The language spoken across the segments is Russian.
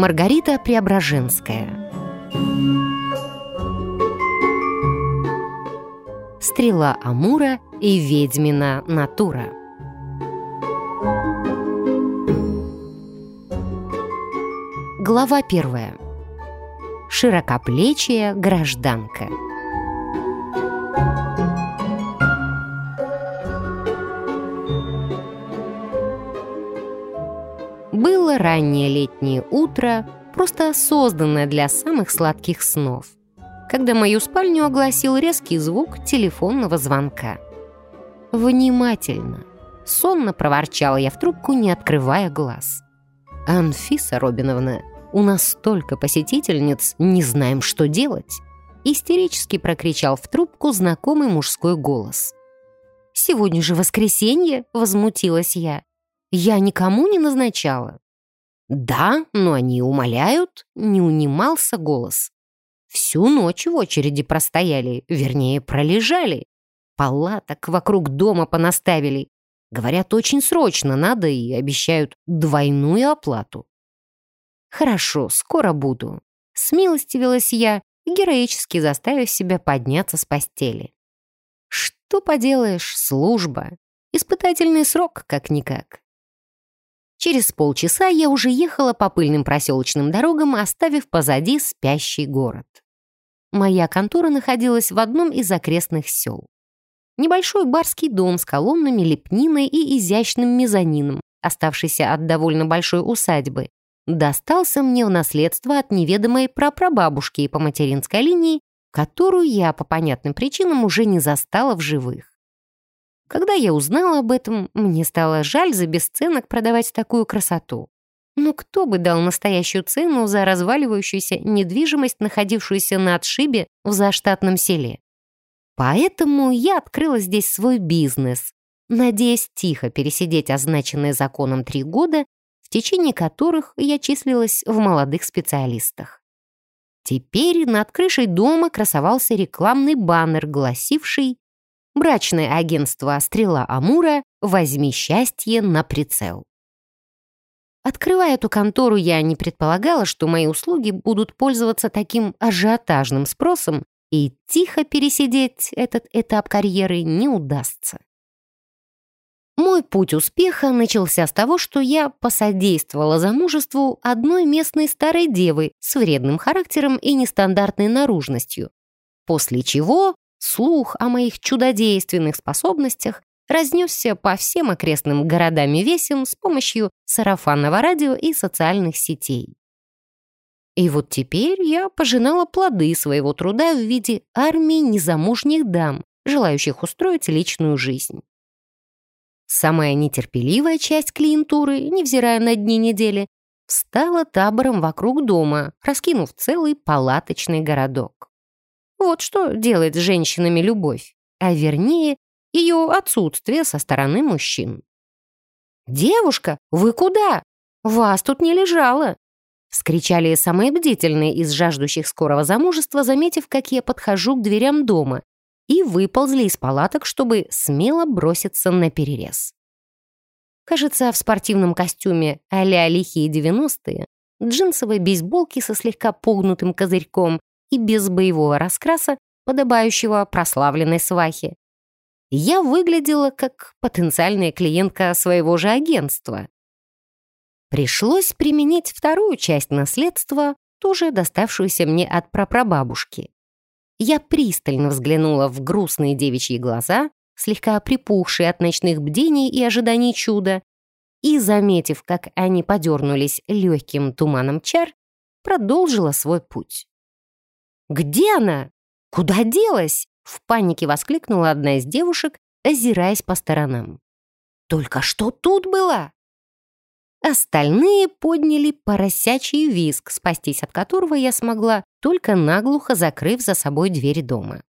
Маргарита Преображенская. Стрела Амура и ведьмина натура. Глава первая. Широкоплечья гражданка Было раннее летнее утро, просто созданное для самых сладких снов, когда мою спальню огласил резкий звук телефонного звонка. «Внимательно!» — сонно проворчала я в трубку, не открывая глаз. «Анфиса Робиновна, у нас столько посетительниц, не знаем, что делать!» Истерически прокричал в трубку знакомый мужской голос. «Сегодня же воскресенье!» — возмутилась я. Я никому не назначала». «Да, но они умоляют», — не унимался голос. «Всю ночь в очереди простояли, вернее, пролежали. Палаток вокруг дома понаставили. Говорят, очень срочно надо и обещают двойную оплату». «Хорошо, скоро буду», — смилостивилась я, героически заставив себя подняться с постели. «Что поделаешь, служба. Испытательный срок, как-никак». Через полчаса я уже ехала по пыльным проселочным дорогам, оставив позади спящий город. Моя контора находилась в одном из окрестных сел. Небольшой барский дом с колоннами, лепниной и изящным мезонином, оставшийся от довольно большой усадьбы, достался мне в наследство от неведомой прапрабабушки по материнской линии, которую я по понятным причинам уже не застала в живых. Когда я узнала об этом, мне стало жаль за бесценок продавать такую красоту. Но кто бы дал настоящую цену за разваливающуюся недвижимость, находившуюся на отшибе в заштатном селе? Поэтому я открыла здесь свой бизнес, надеясь тихо пересидеть означенные законом три года, в течение которых я числилась в молодых специалистах. Теперь над крышей дома красовался рекламный баннер, гласивший Брачное агентство «Стрела Амура» «Возьми счастье на прицел». Открывая эту контору, я не предполагала, что мои услуги будут пользоваться таким ажиотажным спросом, и тихо пересидеть этот этап карьеры не удастся. Мой путь успеха начался с того, что я посодействовала замужеству одной местной старой девы с вредным характером и нестандартной наружностью, после чего Слух о моих чудодейственных способностях разнесся по всем окрестным городам и весям с помощью сарафанного радио и социальных сетей. И вот теперь я пожинала плоды своего труда в виде армии незамужних дам, желающих устроить личную жизнь. Самая нетерпеливая часть клиентуры, невзирая на дни недели, стала табором вокруг дома, раскинув целый палаточный городок. Вот что делает с женщинами любовь, а вернее, ее отсутствие со стороны мужчин. «Девушка, вы куда? Вас тут не лежало!» Вскричали самые бдительные из жаждущих скорого замужества, заметив, как я подхожу к дверям дома, и выползли из палаток, чтобы смело броситься на перерез. Кажется, в спортивном костюме а-ля лихие девяностые, джинсовой бейсболке со слегка погнутым козырьком и без боевого раскраса, подобающего прославленной свахе. Я выглядела как потенциальная клиентка своего же агентства. Пришлось применить вторую часть наследства, тоже доставшуюся мне от прапрабабушки. Я пристально взглянула в грустные девичьи глаза, слегка припухшие от ночных бдений и ожиданий чуда, и, заметив, как они подернулись легким туманом чар, продолжила свой путь. «Где она? Куда делась?» В панике воскликнула одна из девушек, озираясь по сторонам. «Только что тут была?» Остальные подняли поросячий виск, спастись от которого я смогла, только наглухо закрыв за собой дверь дома.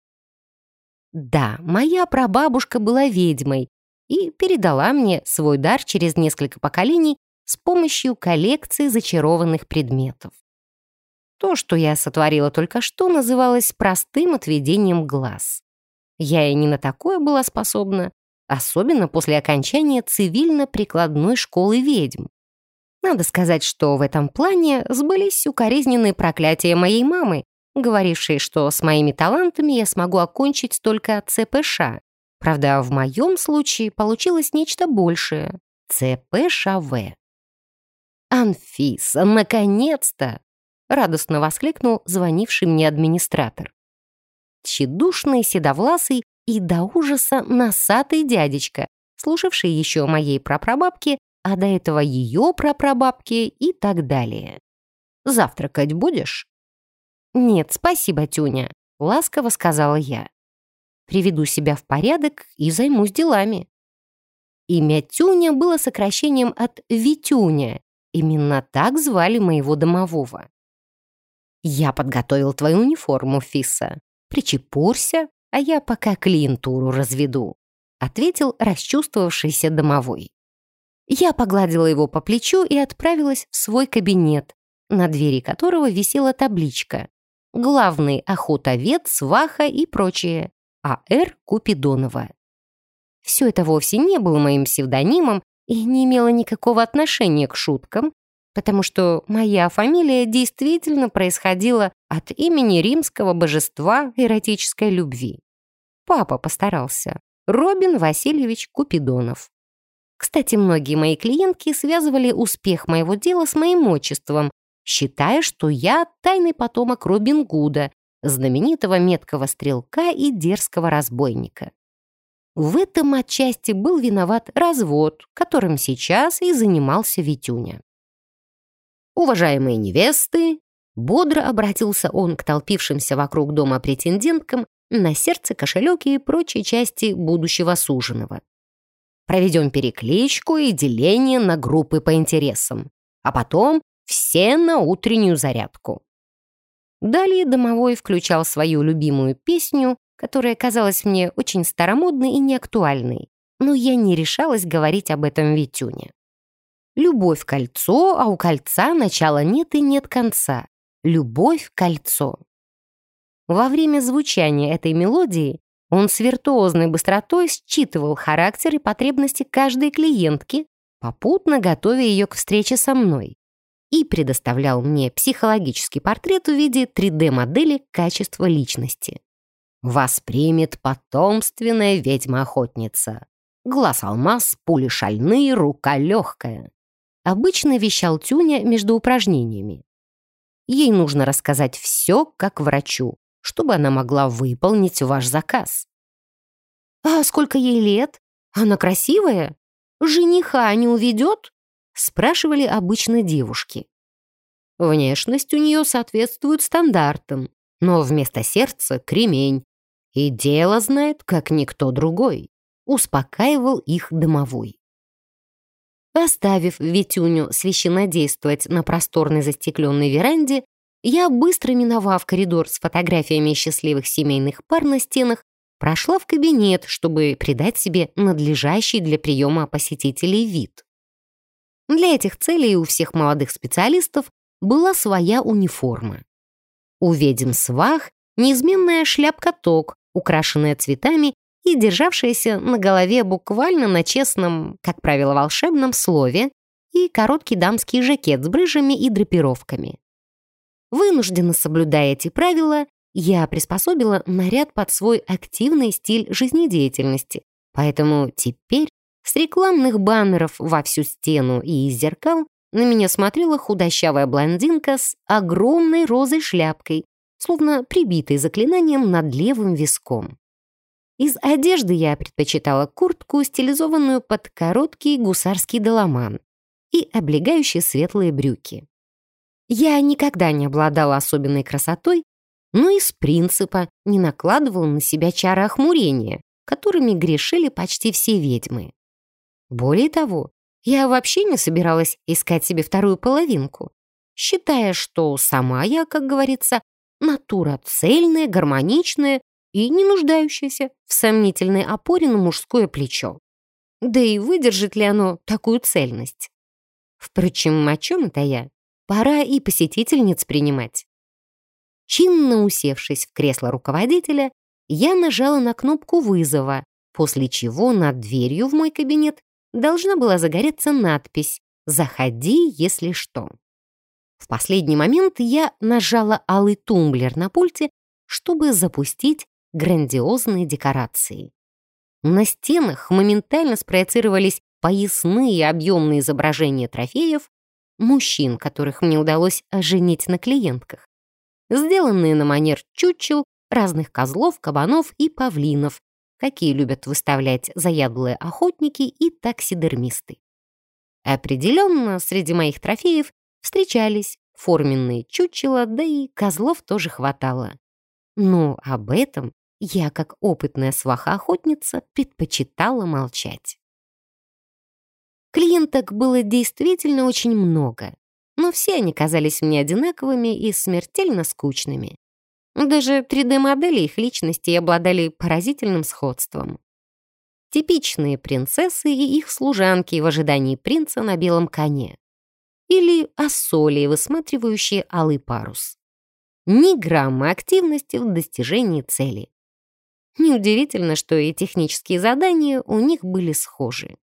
Да, моя прабабушка была ведьмой и передала мне свой дар через несколько поколений с помощью коллекции зачарованных предметов. То, что я сотворила только что, называлось простым отведением глаз. Я и не на такое была способна, особенно после окончания цивильно-прикладной школы ведьм. Надо сказать, что в этом плане сбылись укоризненные проклятия моей мамы, говорившей, что с моими талантами я смогу окончить только ЦПШ. Правда, в моем случае получилось нечто большее — ЦПШВ. «Анфиса, наконец-то!» — радостно воскликнул звонивший мне администратор. Тщедушный, седовласый и до ужаса носатый дядечка, слушавший еще моей прапрабабке, а до этого ее прапрабабке и так далее. «Завтракать будешь?» «Нет, спасибо, Тюня», — ласково сказала я. «Приведу себя в порядок и займусь делами». Имя Тюня было сокращением от Витюня, Именно так звали моего домового. «Я подготовил твою униформу, Фиса. Причепурся, а я пока клиентуру разведу», ответил расчувствовавшийся домовой. Я погладила его по плечу и отправилась в свой кабинет, на двери которого висела табличка «Главный охотовед, сваха и прочее. А.Р. Купидонова». Все это вовсе не было моим псевдонимом, и не имела никакого отношения к шуткам, потому что моя фамилия действительно происходила от имени римского божества эротической любви. Папа постарался. Робин Васильевич Купидонов. Кстати, многие мои клиентки связывали успех моего дела с моим отчеством, считая, что я тайный потомок Робин Гуда, знаменитого меткого стрелка и дерзкого разбойника. В этом отчасти был виноват развод, которым сейчас и занимался Витюня. «Уважаемые невесты!» Бодро обратился он к толпившимся вокруг дома претенденткам на сердце, кошелек и прочие части будущего суженого. Проведем перекличку и деление на группы по интересам, а потом все на утреннюю зарядку. Далее домовой включал свою любимую песню которая казалась мне очень старомодной и неактуальной, но я не решалась говорить об этом Витюне. Любовь — кольцо, а у кольца начала нет и нет конца. Любовь — кольцо. Во время звучания этой мелодии он с виртуозной быстротой считывал характер и потребности каждой клиентки, попутно готовя ее к встрече со мной, и предоставлял мне психологический портрет в виде 3D-модели качества личности. Воспримет потомственная ведьма-охотница. Глаз алмаз, пули шальные, рука легкая. Обычно вещал Тюня между упражнениями. Ей нужно рассказать все, как врачу, чтобы она могла выполнить ваш заказ. «А сколько ей лет? Она красивая? Жениха не уведет?» спрашивали обычно девушки. Внешность у нее соответствует стандартам, но вместо сердца — кремень, и дело знает, как никто другой. Успокаивал их домовой. Оставив Витюню священнодействовать на просторной застекленной веранде, я, быстро миновав коридор с фотографиями счастливых семейных пар на стенах, прошла в кабинет, чтобы придать себе надлежащий для приема посетителей вид. Для этих целей у всех молодых специалистов была своя униформа. У ведьм свах неизменная шляпка-ток, украшенная цветами и державшаяся на голове буквально на честном, как правило, волшебном слове, и короткий дамский жакет с брыжами и драпировками. Вынужденно соблюдая эти правила, я приспособила наряд под свой активный стиль жизнедеятельности, поэтому теперь с рекламных баннеров во всю стену и из зеркал на меня смотрела худощавая блондинка с огромной розой шляпкой, словно прибитый заклинанием над левым виском. Из одежды я предпочитала куртку, стилизованную под короткий гусарский доломан и облегающие светлые брюки. Я никогда не обладала особенной красотой, но из принципа не накладывала на себя чары охмурения, которыми грешили почти все ведьмы. Более того, я вообще не собиралась искать себе вторую половинку, считая, что сама я, как говорится, Натура цельная, гармоничная и не нуждающаяся в сомнительной опоре на мужское плечо. Да и выдержит ли оно такую цельность? Впрочем, о чем это я? Пора и посетительниц принимать. Чинно усевшись в кресло руководителя, я нажала на кнопку вызова, после чего над дверью в мой кабинет должна была загореться надпись «Заходи, если что». В последний момент я нажала алый тумблер на пульте, чтобы запустить грандиозные декорации. На стенах моментально спроецировались поясные объемные изображения трофеев, мужчин, которых мне удалось оженить на клиентках, сделанные на манер чучел, разных козлов, кабанов и павлинов, какие любят выставлять заядлые охотники и таксидермисты. Определенно, среди моих трофеев встречались форменные чучела, да и козлов тоже хватало. Но об этом я, как опытная сваха-охотница, предпочитала молчать. Клиенток было действительно очень много, но все они казались мне одинаковыми и смертельно скучными. Даже 3D-модели их личностей обладали поразительным сходством. Типичные принцессы и их служанки в ожидании принца на белом коне. Или ассолии, высматривающие алый парус. Ни грамма активности в достижении цели. Неудивительно, что и технические задания у них были схожи.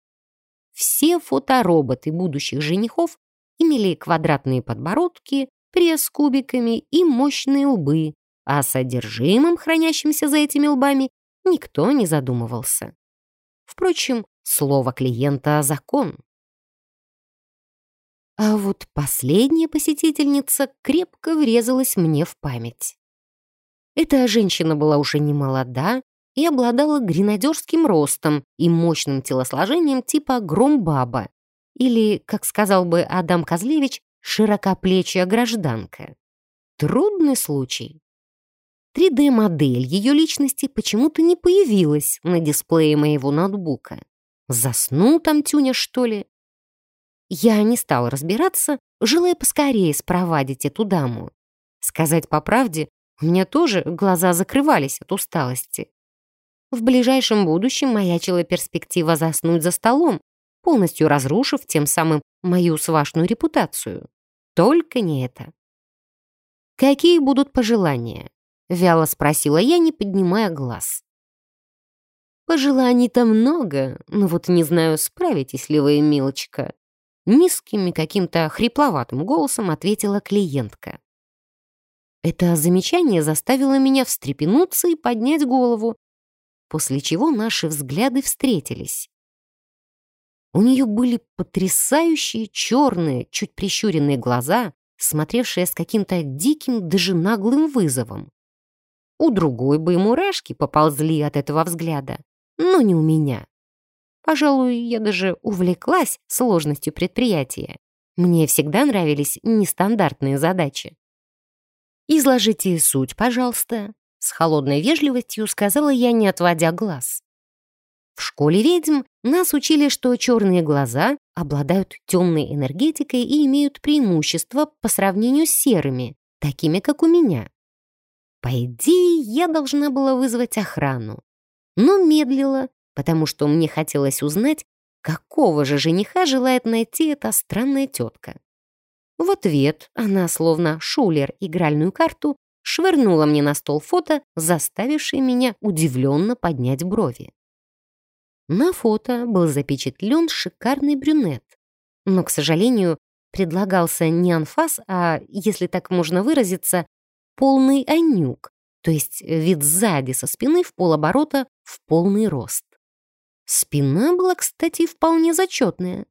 Все фотороботы будущих женихов имели квадратные подбородки, пресс кубиками и мощные лбы, а о содержимом, хранящемся за этими лбами, никто не задумывался. Впрочем, слово клиента — закон. А вот последняя посетительница крепко врезалась мне в память. Эта женщина была уже не молода и обладала гренадерским ростом и мощным телосложением типа громбаба, или, как сказал бы Адам Козлевич, широкоплечья гражданка. Трудный случай. 3D-модель ее личности почему-то не появилась на дисплее моего ноутбука. Заснул там Тюня, что ли? Я не стал разбираться, желая поскорее спровадить эту даму. Сказать по правде, меня тоже глаза закрывались от усталости. В ближайшем будущем маячила перспектива заснуть за столом, полностью разрушив тем самым мою свашную репутацию. Только не это. «Какие будут пожелания?» — вяло спросила я, не поднимая глаз. «Пожеланий-то много, но вот не знаю, справитесь ли вы, милочка», Низким и каким-то хрипловатым голосом ответила клиентка. Это замечание заставило меня встрепенуться и поднять голову, после чего наши взгляды встретились. У нее были потрясающие черные, чуть прищуренные глаза, смотревшие с каким-то диким, даже наглым вызовом. У другой бы и мурашки поползли от этого взгляда, но не у меня. Пожалуй, я даже увлеклась сложностью предприятия. Мне всегда нравились нестандартные задачи. «Изложите суть, пожалуйста», — с холодной вежливостью сказала я, не отводя глаз. В школе ведьм нас учили, что черные глаза обладают темной энергетикой и имеют преимущество по сравнению с серыми, такими, как у меня. По идее, я должна была вызвать охрану, но медлила потому что мне хотелось узнать, какого же жениха желает найти эта странная тетка. В ответ она, словно шулер игральную карту, швырнула мне на стол фото, заставившее меня удивленно поднять брови. На фото был запечатлен шикарный брюнет. Но, к сожалению, предлагался не анфас, а, если так можно выразиться, полный анюк, то есть вид сзади со спины в полоборота в полный рост. Спина была, кстати, вполне зачетная.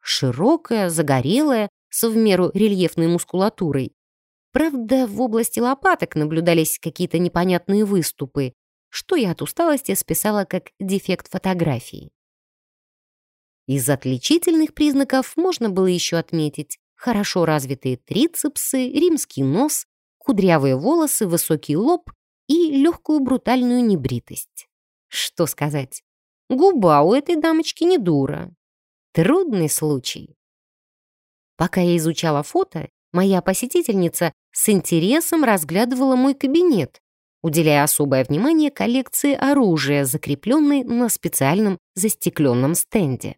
Широкая, загорелая, с в меру рельефной мускулатурой. Правда, в области лопаток наблюдались какие-то непонятные выступы, что я от усталости списала как дефект фотографии. Из отличительных признаков можно было еще отметить хорошо развитые трицепсы, римский нос, кудрявые волосы, высокий лоб и легкую брутальную небритость. Что сказать? Губа у этой дамочки не дура. Трудный случай. Пока я изучала фото, моя посетительница с интересом разглядывала мой кабинет, уделяя особое внимание коллекции оружия, закрепленной на специальном застекленном стенде.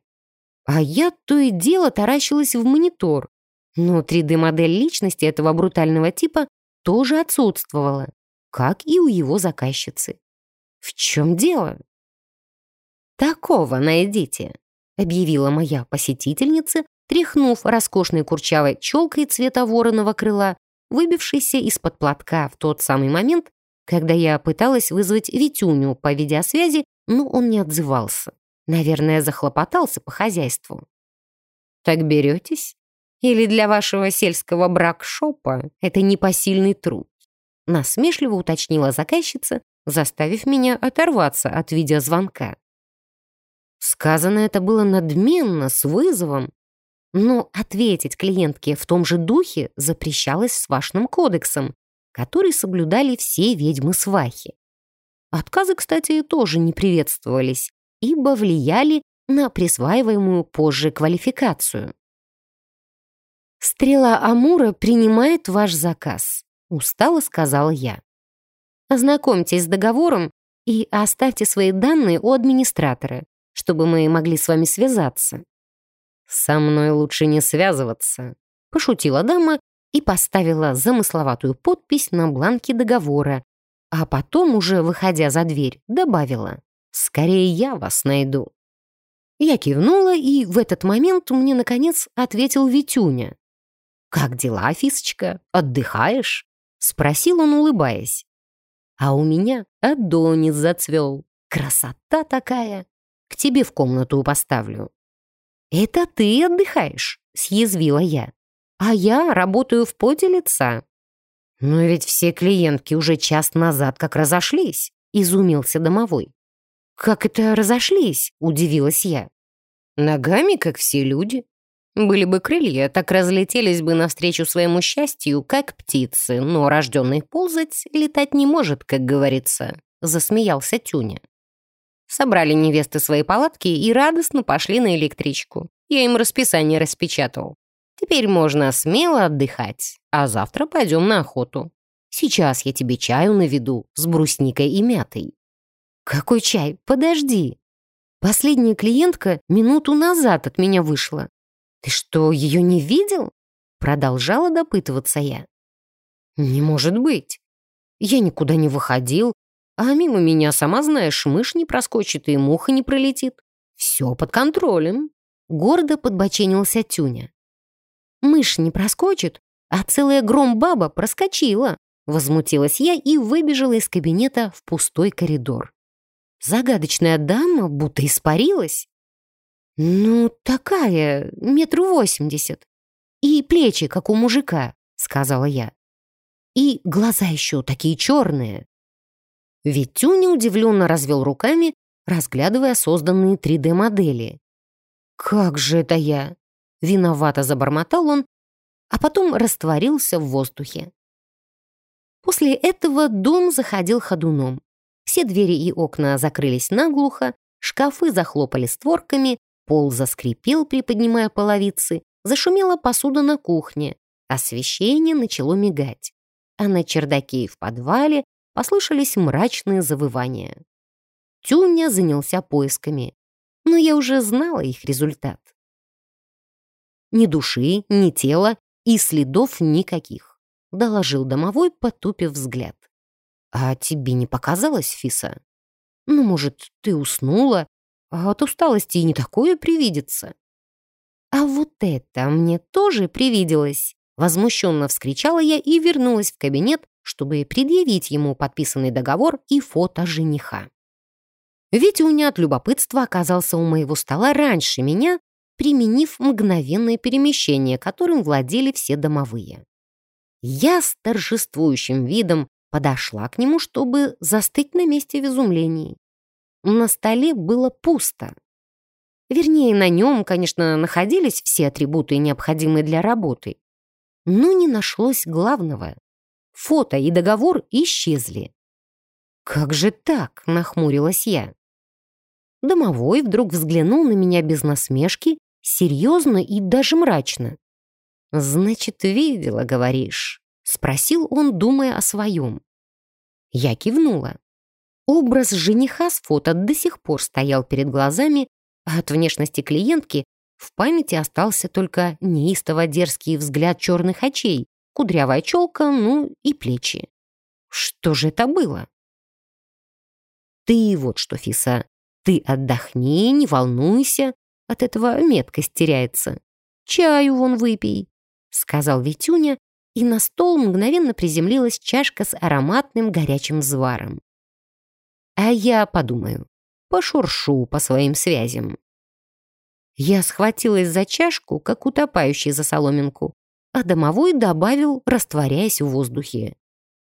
А я то и дело таращилась в монитор, но 3D-модель личности этого брутального типа тоже отсутствовала, как и у его заказчицы. В чем дело? «Такого найдите», — объявила моя посетительница, тряхнув роскошной курчавой челкой цвета вороного крыла, выбившейся из-под платка в тот самый момент, когда я пыталась вызвать Витюню по видеосвязи, но он не отзывался. Наверное, захлопотался по хозяйству. «Так беретесь? Или для вашего сельского бракшопа это непосильный труд?» Насмешливо уточнила заказчица, заставив меня оторваться от видеозвонка. Сказано это было надменно, с вызовом, но ответить клиентке в том же духе запрещалось свашным кодексом, который соблюдали все ведьмы-свахи. Отказы, кстати, тоже не приветствовались, ибо влияли на присваиваемую позже квалификацию. «Стрела Амура принимает ваш заказ», — устало сказала я. «Ознакомьтесь с договором и оставьте свои данные у администратора, чтобы мы могли с вами связаться». «Со мной лучше не связываться», — пошутила дама и поставила замысловатую подпись на бланке договора, а потом, уже выходя за дверь, добавила «Скорее я вас найду». Я кивнула, и в этот момент мне, наконец, ответил Витюня. «Как дела, Фисочка? Отдыхаешь?» — спросил он, улыбаясь. «А у меня Адонис зацвел. Красота такая! К тебе в комнату поставлю». «Это ты отдыхаешь?» — съязвила я. «А я работаю в поте лица». «Но ведь все клиентки уже час назад как разошлись», — изумился домовой. «Как это разошлись?» — удивилась я. «Ногами, как все люди. Были бы крылья, так разлетелись бы навстречу своему счастью, как птицы, но рожденный ползать летать не может, как говорится», — засмеялся Тюня. Собрали невесты свои палатки и радостно пошли на электричку. Я им расписание распечатал. Теперь можно смело отдыхать, а завтра пойдем на охоту. Сейчас я тебе чаю наведу с брусникой и мятой. Какой чай? Подожди. Последняя клиентка минуту назад от меня вышла. Ты что, ее не видел? Продолжала допытываться я. Не может быть. Я никуда не выходил, а мимо меня, сама знаешь, мышь не проскочит и муха не пролетит. Все под контролем. Гордо подбоченился Тюня. Мышь не проскочит, а целая громбаба проскочила. Возмутилась я и выбежала из кабинета в пустой коридор. Загадочная дама будто испарилась. «Ну, такая, метр восемьдесят. И плечи, как у мужика», — сказала я. «И глаза еще такие черные». Витюня удивленно развел руками, разглядывая созданные 3D-модели. «Как же это я?» — виновато забормотал он, а потом растворился в воздухе. После этого дом заходил ходуном. Все двери и окна закрылись наглухо, шкафы захлопали створками, пол заскрипел, приподнимая половицы, зашумела посуда на кухне, освещение начало мигать. А на чердаке и в подвале послышались мрачные завывания. Тюня занялся поисками, но я уже знала их результат. Ни души, ни тела и следов никаких, доложил домовой, потупив взгляд. «А тебе не показалось, Фиса? Ну, может, ты уснула, а от усталости и не такое привидится?» «А вот это мне тоже привиделось!» Возмущенно вскричала я и вернулась в кабинет, чтобы предъявить ему подписанный договор и фото жениха. Витя от любопытства оказался у моего стола раньше меня, применив мгновенное перемещение, которым владели все домовые. Я с торжествующим видом подошла к нему, чтобы застыть на месте в изумлении. На столе было пусто. Вернее, на нем, конечно, находились все атрибуты, необходимые для работы. Но не нашлось главного. Фото и договор исчезли. «Как же так?» — нахмурилась я. Домовой вдруг взглянул на меня без насмешки, серьезно и даже мрачно. «Значит, видела, говоришь?» — спросил он, думая о своем. Я кивнула. Образ жениха с фото до сих пор стоял перед глазами, а от внешности клиентки в памяти остался только неистово дерзкий взгляд черных очей, кудрявая челка, ну и плечи. Что же это было? Ты вот что, Фиса, ты отдохни, не волнуйся, от этого меткость теряется. чаю вон выпей», — сказал Витюня, и на стол мгновенно приземлилась чашка с ароматным горячим зваром. А я подумаю, пошуршу по своим связям. Я схватилась за чашку, как утопающий за соломинку, а домовой добавил, растворяясь в воздухе.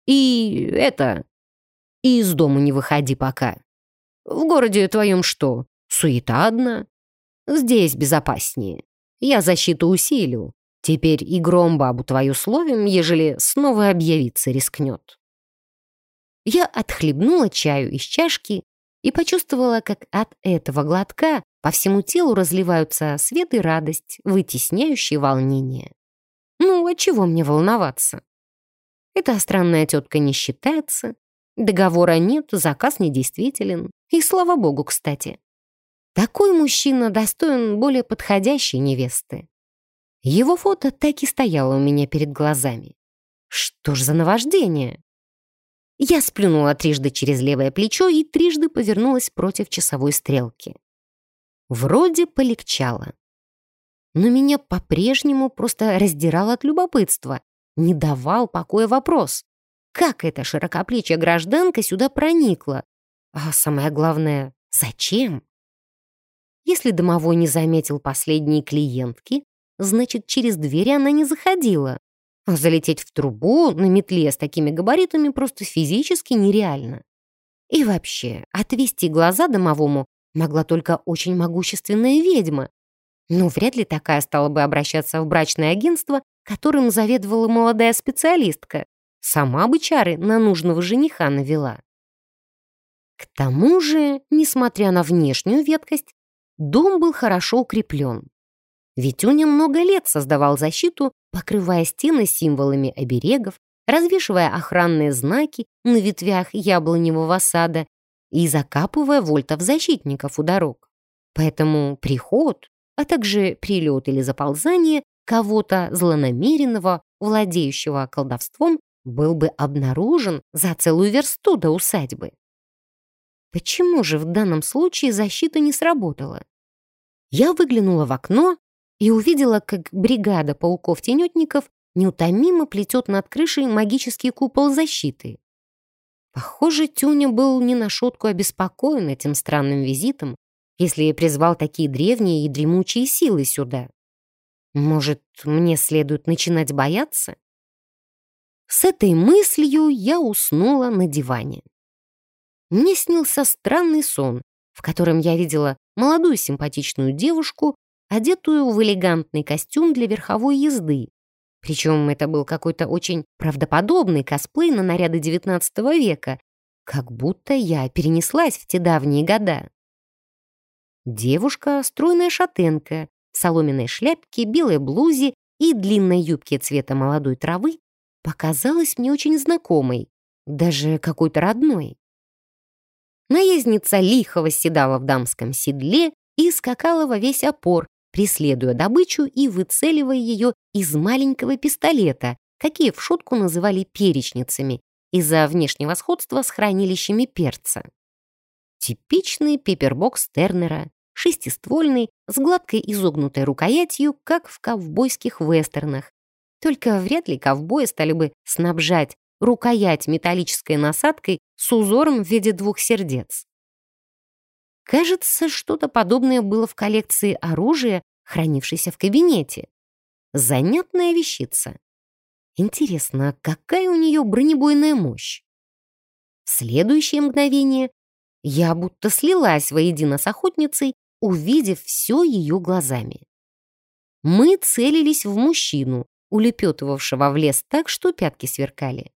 «И это... из дому не выходи пока. В городе твоем что, суета одна? Здесь безопаснее. Я защиту усилю. Теперь и гром бабу твою словим, ежели снова объявиться рискнет». Я отхлебнула чаю из чашки и почувствовала, как от этого глотка по всему телу разливаются свет и радость, вытесняющие волнение. Ну, а чего мне волноваться? Эта странная тетка не считается, договора нет, заказ недействителен. И слава богу, кстати. Такой мужчина достоин более подходящей невесты. Его фото так и стояло у меня перед глазами. Что ж за наваждение? Я сплюнула трижды через левое плечо и трижды повернулась против часовой стрелки. Вроде полегчало. Но меня по-прежнему просто раздирало от любопытства. Не давал покоя вопрос. Как эта широкоплечья гражданка сюда проникла? А самое главное, зачем? Если домовой не заметил последние клиентки, значит, через дверь она не заходила. А залететь в трубу на метле с такими габаритами просто физически нереально. И вообще, отвести глаза домовому могла только очень могущественная ведьма. Но вряд ли такая стала бы обращаться в брачное агентство, которым заведовала молодая специалистка. Сама бы чары на нужного жениха навела. К тому же, несмотря на внешнюю веткость, дом был хорошо укреплен. Витюня много лет создавал защиту, покрывая стены символами оберегов, развешивая охранные знаки на ветвях яблоневого сада и закапывая вольтов-защитников у дорог. Поэтому приход, а также прилет или заползание кого-то злонамеренного, владеющего колдовством, был бы обнаружен за целую версту до усадьбы. Почему же в данном случае защита не сработала? Я выглянула в окно и увидела, как бригада пауков-тенетников неутомимо плетет над крышей магический купол защиты. Похоже, Тюня был не на шутку обеспокоен этим странным визитом, если призвал такие древние и дремучие силы сюда. Может, мне следует начинать бояться? С этой мыслью я уснула на диване. Мне снился странный сон, в котором я видела молодую симпатичную девушку одетую в элегантный костюм для верховой езды. Причем это был какой-то очень правдоподобный косплей на наряды XIX века, как будто я перенеслась в те давние года. Девушка — стройная шатенка, в соломенной шляпке, белой блузе и длинной юбке цвета молодой травы показалась мне очень знакомой, даже какой-то родной. Наездница лихо восседала в дамском седле и скакала во весь опор, преследуя добычу и выцеливая ее из маленького пистолета, какие в шутку называли перечницами, из-за внешнего сходства с хранилищами перца. Типичный пеппербокс Тернера, шестиствольный, с гладкой изогнутой рукоятью, как в ковбойских вестернах. Только вряд ли ковбои стали бы снабжать рукоять металлической насадкой с узором в виде двух сердец. Кажется, что-то подобное было в коллекции оружия, хранившейся в кабинете. Занятная вещица. Интересно, какая у нее бронебойная мощь? В следующее мгновение я будто слилась воедино с охотницей, увидев все ее глазами. Мы целились в мужчину, улепетывавшего в лес так, что пятки сверкали.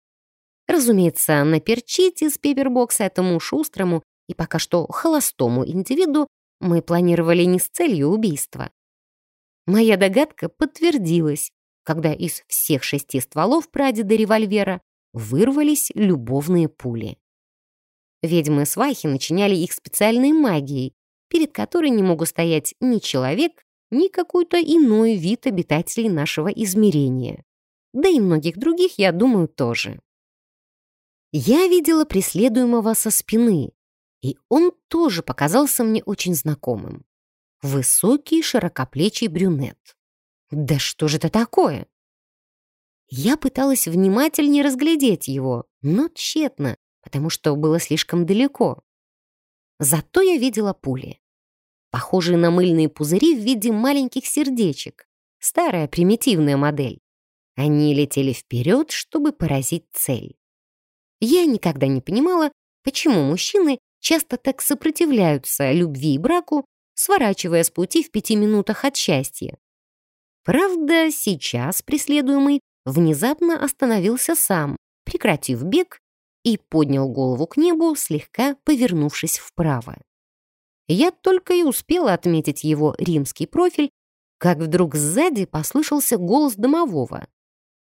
Разумеется, наперчить из пепербокса этому шустрому и пока что холостому индивиду мы планировали не с целью убийства. Моя догадка подтвердилась, когда из всех шести стволов прадеда револьвера вырвались любовные пули. Ведьмы-свахи начиняли их специальной магией, перед которой не могут стоять ни человек, ни какой-то иной вид обитателей нашего измерения. Да и многих других, я думаю, тоже. Я видела преследуемого со спины, и он тоже показался мне очень знакомым. Высокий, широкоплечий брюнет. Да что же это такое? Я пыталась внимательнее разглядеть его, но тщетно, потому что было слишком далеко. Зато я видела пули. Похожие на мыльные пузыри в виде маленьких сердечек. Старая примитивная модель. Они летели вперед, чтобы поразить цель. Я никогда не понимала, почему мужчины часто так сопротивляются любви и браку, сворачивая с пути в пяти минутах от счастья. Правда, сейчас преследуемый внезапно остановился сам, прекратив бег и поднял голову к небу, слегка повернувшись вправо. Я только и успела отметить его римский профиль, как вдруг сзади послышался голос домового.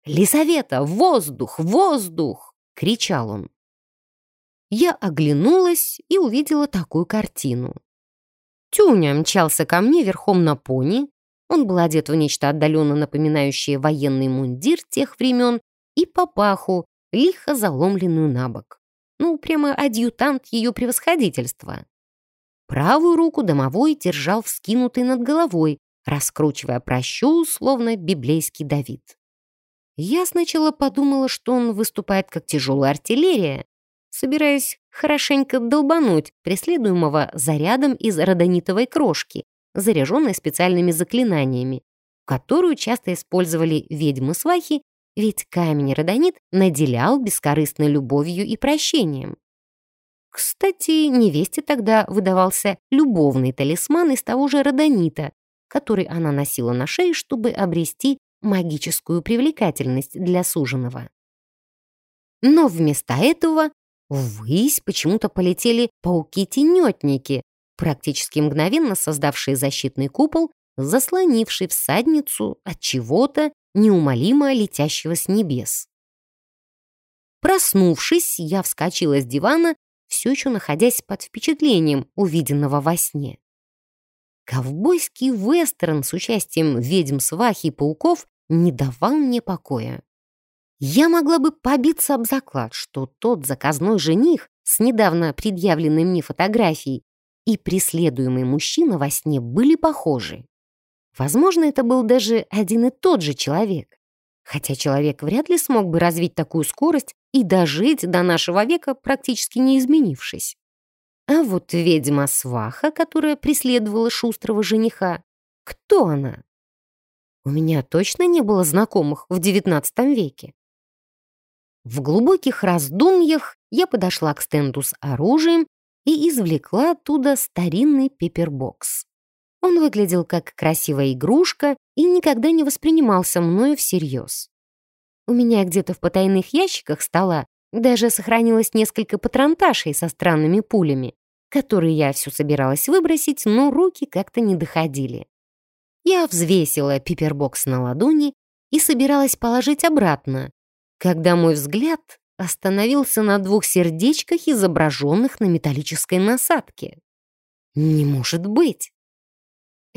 «Лисавета, воздух, воздух!» — кричал он. Я оглянулась и увидела такую картину. Тюня мчался ко мне верхом на пони. Он был одет в нечто отдаленно напоминающее военный мундир тех времен и папаху, лихо заломленную на бок. Ну, прямо адъютант ее превосходительства. Правую руку домовой держал вскинутый над головой, раскручивая прощу, словно библейский Давид. Я сначала подумала, что он выступает как тяжелая артиллерия, собираясь хорошенько долбануть преследуемого зарядом из родонитовой крошки, заряженной специальными заклинаниями, которую часто использовали ведьмы-свахи, ведь камень родонит наделял бескорыстной любовью и прощением. Кстати, невесте тогда выдавался любовный талисман из того же родонита, который она носила на шее, чтобы обрести магическую привлекательность для суженого. Но вместо этого Ввысь почему-то полетели пауки-тенетники, практически мгновенно создавшие защитный купол, заслонивший всадницу от чего-то неумолимо летящего с небес. Проснувшись, я вскочила с дивана, все еще находясь под впечатлением увиденного во сне. Ковбойский вестерн с участием ведьм, свахи и пауков не давал мне покоя. Я могла бы побиться об заклад, что тот заказной жених с недавно предъявленной мне фотографией и преследуемый мужчина во сне были похожи. Возможно, это был даже один и тот же человек. Хотя человек вряд ли смог бы развить такую скорость и дожить до нашего века, практически не изменившись. А вот ведьма-сваха, которая преследовала шустрого жениха, кто она? У меня точно не было знакомых в XIX веке. В глубоких раздумьях я подошла к стенду с оружием и извлекла оттуда старинный пепербокс. Он выглядел как красивая игрушка и никогда не воспринимался мною всерьез. У меня где-то в потайных ящиках стола даже сохранилось несколько патронташей со странными пулями, которые я все собиралась выбросить, но руки как-то не доходили. Я взвесила пипербокс на ладони и собиралась положить обратно, когда мой взгляд остановился на двух сердечках, изображенных на металлической насадке. Не может быть!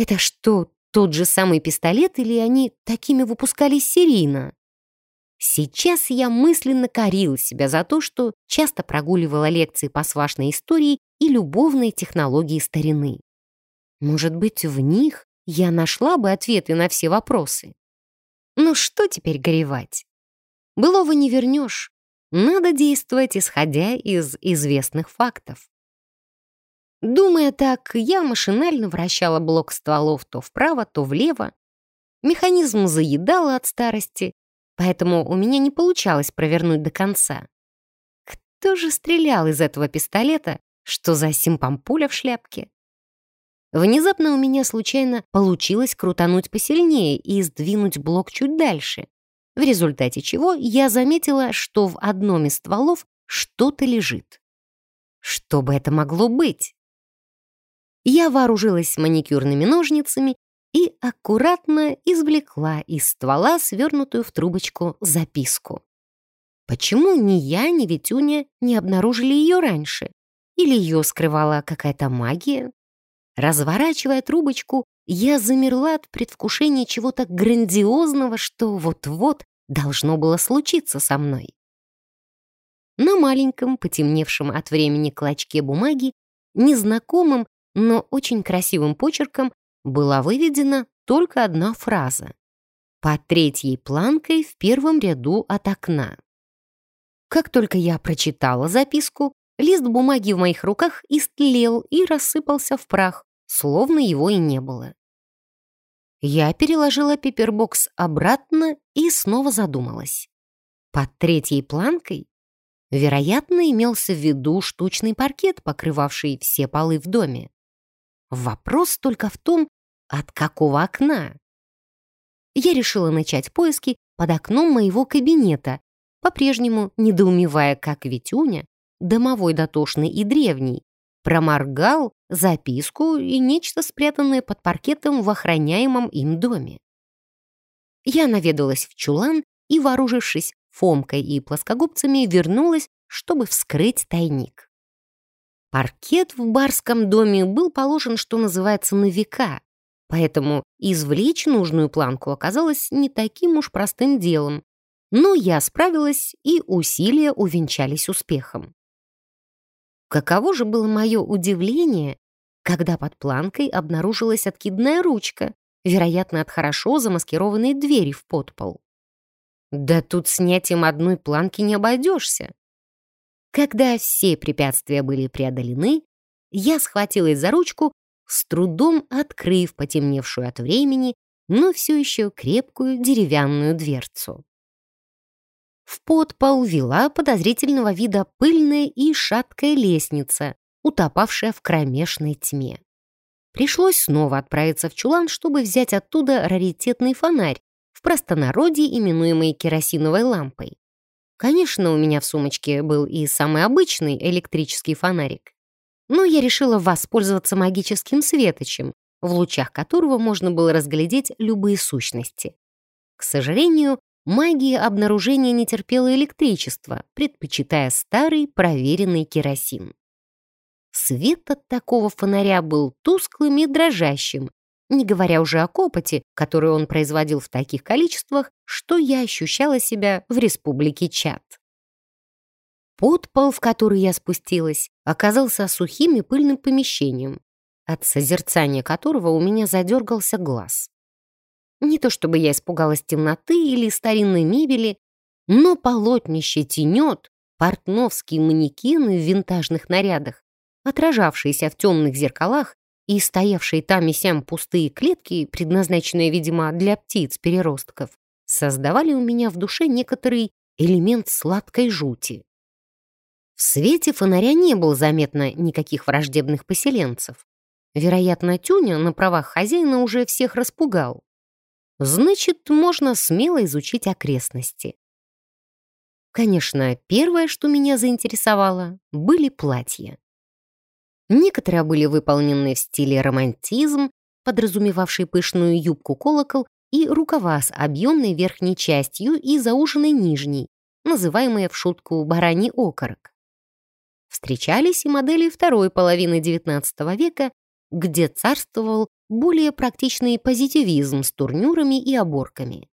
Это что, тот же самый пистолет или они такими выпускались серийно? Сейчас я мысленно корила себя за то, что часто прогуливала лекции по свашной истории и любовной технологии старины. Может быть, в них я нашла бы ответы на все вопросы. Но что теперь горевать? Былого не вернешь. Надо действовать, исходя из известных фактов. Думая так, я машинально вращала блок стволов то вправо, то влево. Механизм заедала от старости, поэтому у меня не получалось провернуть до конца. Кто же стрелял из этого пистолета, что за симпампуля в шляпке? Внезапно у меня случайно получилось крутануть посильнее и сдвинуть блок чуть дальше в результате чего я заметила, что в одном из стволов что-то лежит. Что бы это могло быть? Я вооружилась маникюрными ножницами и аккуратно извлекла из ствола свернутую в трубочку записку. Почему ни я, ни Витюня не обнаружили ее раньше? Или ее скрывала какая-то магия? Разворачивая трубочку, я замерла от предвкушения чего-то грандиозного, что вот-вот должно было случиться со мной. На маленьком, потемневшем от времени клочке бумаги, незнакомым, но очень красивым почерком была выведена только одна фраза. под третьей планкой в первом ряду от окна. Как только я прочитала записку, лист бумаги в моих руках истлел и рассыпался в прах, словно его и не было. Я переложила пипербокс обратно и снова задумалась. Под третьей планкой, вероятно, имелся в виду штучный паркет, покрывавший все полы в доме. Вопрос только в том, от какого окна. Я решила начать поиски под окном моего кабинета, по-прежнему недоумевая, как Витюня, домовой дотошный и древний, проморгал записку и нечто спрятанное под паркетом в охраняемом им доме. Я наведалась в чулан и, вооружившись фомкой и плоскогубцами, вернулась, чтобы вскрыть тайник. Паркет в барском доме был положен, что называется, на века, поэтому извлечь нужную планку оказалось не таким уж простым делом. Но я справилась, и усилия увенчались успехом. Каково же было мое удивление, когда под планкой обнаружилась откидная ручка, вероятно, от хорошо замаскированной двери в подпол. Да тут снятием одной планки не обойдешься. Когда все препятствия были преодолены, я схватилась за ручку, с трудом открыв потемневшую от времени, но все еще крепкую деревянную дверцу. В подпол вела подозрительного вида пыльная и шаткая лестница, утопавшая в кромешной тьме. Пришлось снова отправиться в чулан, чтобы взять оттуда раритетный фонарь, в простонародье именуемый керосиновой лампой. Конечно, у меня в сумочке был и самый обычный электрический фонарик. Но я решила воспользоваться магическим светочем, в лучах которого можно было разглядеть любые сущности. К сожалению, магия обнаружения не терпела электричества, предпочитая старый проверенный керосин. Свет от такого фонаря был тусклым и дрожащим, не говоря уже о копоте, который он производил в таких количествах, что я ощущала себя в республике Чад. Подпол, в который я спустилась, оказался сухим и пыльным помещением, от созерцания которого у меня задергался глаз. Не то чтобы я испугалась темноты или старинной мебели, но полотнище тенет, портновские манекены в винтажных нарядах, отражавшиеся в темных зеркалах и стоявшие там и сям пустые клетки, предназначенные, видимо, для птиц-переростков, создавали у меня в душе некоторый элемент сладкой жути. В свете фонаря не было заметно никаких враждебных поселенцев. Вероятно, Тюня на правах хозяина уже всех распугал. Значит, можно смело изучить окрестности. Конечно, первое, что меня заинтересовало, были платья. Некоторые были выполнены в стиле романтизм, подразумевавший пышную юбку-колокол и рукава с объемной верхней частью и зауженной нижней, называемые в шутку бараний окорок. Встречались и модели второй половины XIX века, где царствовал более практичный позитивизм с турнюрами и оборками.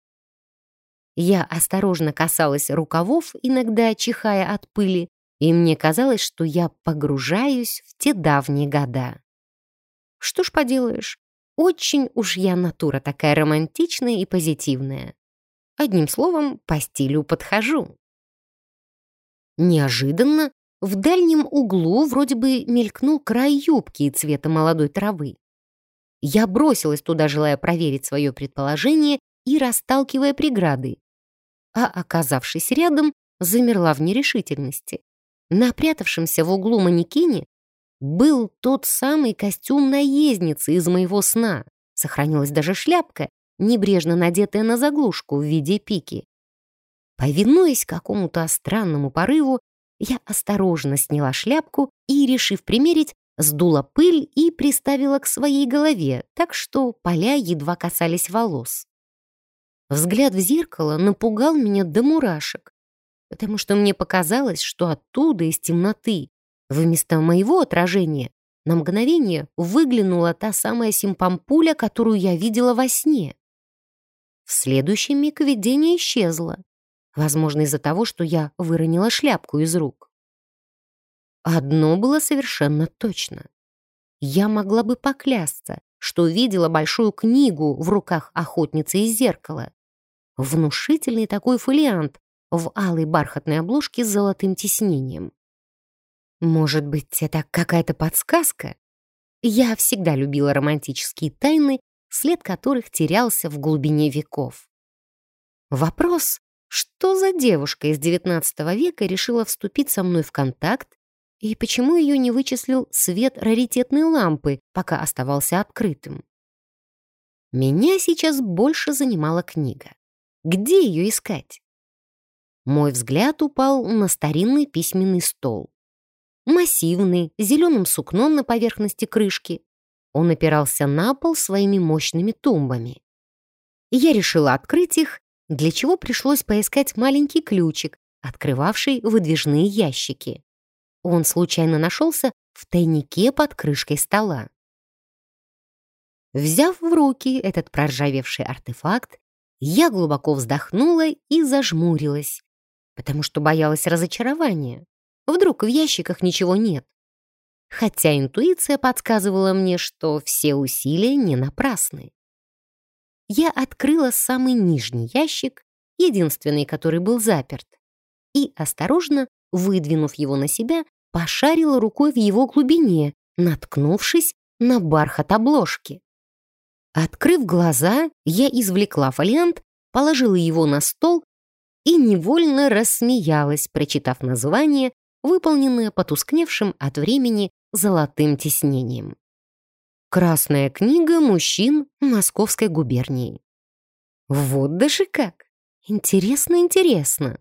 Я осторожно касалась рукавов, иногда чихая от пыли, и мне казалось, что я погружаюсь в те давние года. Что ж поделаешь, очень уж я натура такая романтичная и позитивная. Одним словом, по стилю подхожу. Неожиданно в дальнем углу вроде бы мелькнул край юбки цвета молодой травы. Я бросилась туда, желая проверить свое предположение и расталкивая преграды. А, оказавшись рядом, замерла в нерешительности. Напрятавшимся в углу манекене был тот самый костюм наездницы из моего сна. Сохранилась даже шляпка, небрежно надетая на заглушку в виде пики. Повинуясь какому-то странному порыву, я осторожно сняла шляпку и, решив примерить, сдула пыль и приставила к своей голове, так что поля едва касались волос. Взгляд в зеркало напугал меня до мурашек потому что мне показалось, что оттуда, из темноты, вместо моего отражения, на мгновение выглянула та самая симпампуля, которую я видела во сне. В следующий миг видение исчезло, возможно, из-за того, что я выронила шляпку из рук. Одно было совершенно точно. Я могла бы поклясться, что видела большую книгу в руках охотницы из зеркала, внушительный такой фолиант в алой бархатной обложке с золотым тиснением. Может быть, это какая-то подсказка? Я всегда любила романтические тайны, след которых терялся в глубине веков. Вопрос, что за девушка из XIX века решила вступить со мной в контакт и почему ее не вычислил свет раритетной лампы, пока оставался открытым? Меня сейчас больше занимала книга. Где ее искать? Мой взгляд упал на старинный письменный стол. Массивный, с зеленым сукном на поверхности крышки. Он опирался на пол своими мощными тумбами. Я решила открыть их, для чего пришлось поискать маленький ключик, открывавший выдвижные ящики. Он случайно нашелся в тайнике под крышкой стола. Взяв в руки этот проржавевший артефакт, я глубоко вздохнула и зажмурилась, потому что боялась разочарования. Вдруг в ящиках ничего нет. Хотя интуиция подсказывала мне, что все усилия не напрасны. Я открыла самый нижний ящик, единственный, который был заперт, и, осторожно, выдвинув его на себя, пошарила рукой в его глубине, наткнувшись на бархат обложки. Открыв глаза, я извлекла фолиант, положила его на стол и невольно рассмеялась, прочитав название, выполненное потускневшим от времени золотым тиснением. «Красная книга мужчин Московской губернии». Вот даже как! Интересно, интересно.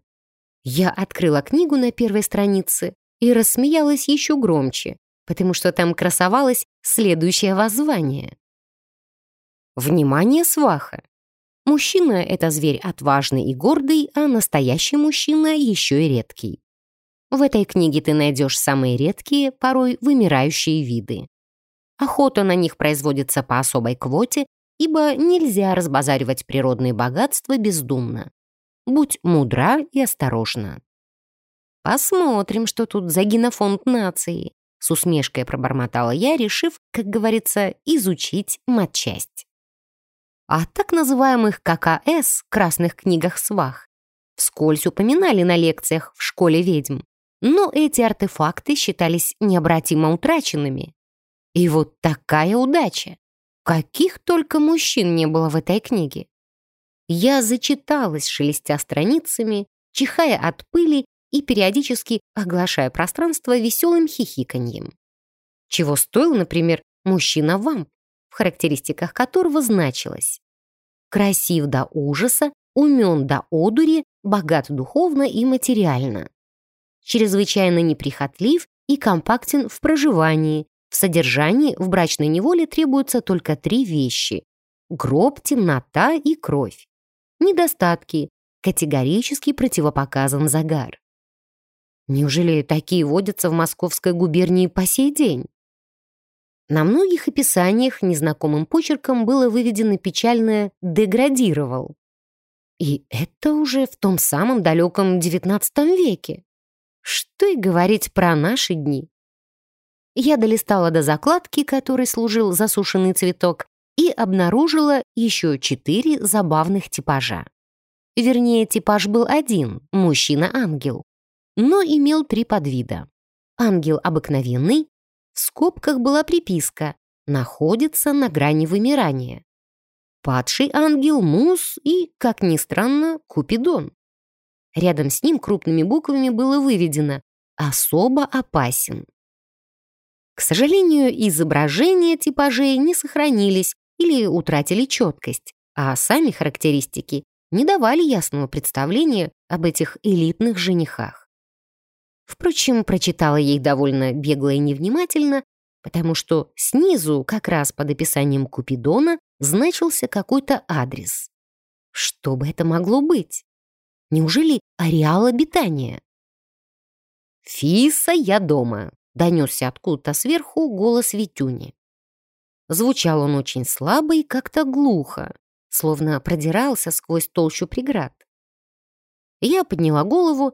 Я открыла книгу на первой странице и рассмеялась еще громче, потому что там красовалось следующее воззвание. Внимание, сваха! Мужчина — это зверь отважный и гордый, а настоящий мужчина еще и редкий. В этой книге ты найдешь самые редкие, порой вымирающие виды. Охота на них производится по особой квоте, ибо нельзя разбазаривать природные богатства бездумно. Будь мудра и осторожна. Посмотрим, что тут за генофонд нации. С усмешкой пробормотала я, решив, как говорится, изучить матчасть о так называемых ККС, красных книгах свах, вскользь упоминали на лекциях в школе ведьм, но эти артефакты считались необратимо утраченными. И вот такая удача! Каких только мужчин не было в этой книге. Я зачиталась, шелестя страницами, чихая от пыли и периодически оглашая пространство веселым хихиканьем. Чего стоил, например, мужчина-вамп, в характеристиках которого значилось красив до ужаса, умен до одури, богат духовно и материально. Чрезвычайно неприхотлив и компактен в проживании. В содержании в брачной неволе требуются только три вещи – гроб, темнота и кровь. Недостатки – категорически противопоказан загар. Неужели такие водятся в московской губернии по сей день? На многих описаниях незнакомым почерком было выведено печальное «деградировал». И это уже в том самом далеком XIX веке. Что и говорить про наши дни. Я долистала до закладки, которой служил засушенный цветок, и обнаружила еще четыре забавных типажа. Вернее, типаж был один — мужчина-ангел, но имел три подвида. Ангел обыкновенный, в скобках была приписка «Находится на грани вымирания». Падший ангел Мус и, как ни странно, Купидон. Рядом с ним крупными буквами было выведено «Особо опасен». К сожалению, изображения типажей не сохранились или утратили четкость, а сами характеристики не давали ясного представления об этих элитных женихах. Впрочем, прочитала ей довольно бегло и невнимательно, потому что снизу, как раз под описанием Купидона, значился какой-то адрес. Что бы это могло быть? Неужели ареал обитания? «Фиса, я дома!» — донесся откуда-то сверху голос Витюни. Звучал он очень слабо и как-то глухо, словно продирался сквозь толщу преград. Я подняла голову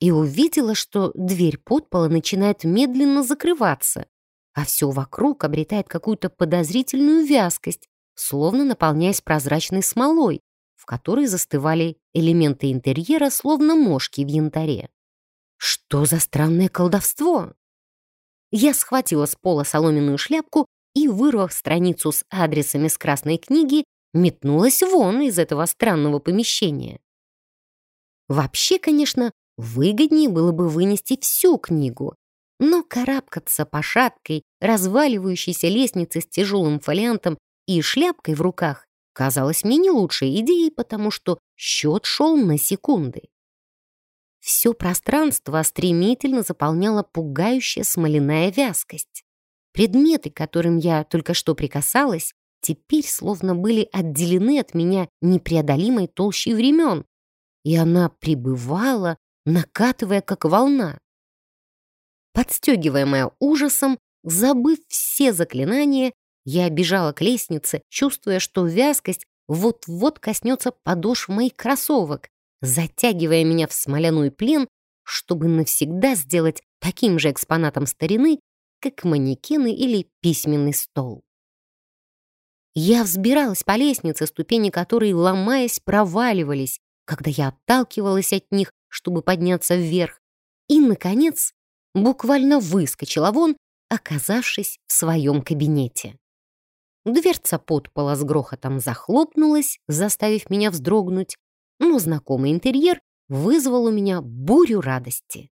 и увидела, что дверь подпола начинает медленно закрываться, а все вокруг обретает какую-то подозрительную вязкость, словно наполняясь прозрачной смолой, в которой застывали элементы интерьера, словно мошки в янтаре. Что за странное колдовство? Я схватила с пола соломенную шляпку и, вырвав страницу с адресами с красной книги, метнулась вон из этого странного помещения. Вообще, конечно, выгоднее было бы вынести всю книгу, но карабкаться по шаткой, разваливающейся лестнице с тяжелым фолиантом и шляпкой в руках казалось мне не лучшей идеей, потому что счет шел на секунды. Все пространство стремительно заполняла пугающая смоляная вязкость. Предметы, которым я только что прикасалась, теперь словно были отделены от меня непреодолимой толщей времен, и она пребывала, накатывая как волна. Подстегиваемая ужасом, забыв все заклинания, я бежала к лестнице, чувствуя, что вязкость вот-вот коснется подошв моих кроссовок, затягивая меня в смоляной плен, чтобы навсегда сделать таким же экспонатом старины, как манекены или письменный стол. Я взбиралась по лестнице, ступени которой, ломаясь, проваливались, когда я отталкивалась от них, чтобы подняться вверх, и, наконец, буквально выскочила вон, оказавшись в своем кабинете. Дверца подпола с грохотом захлопнулась, заставив меня вздрогнуть, но знакомый интерьер вызвал у меня бурю радости.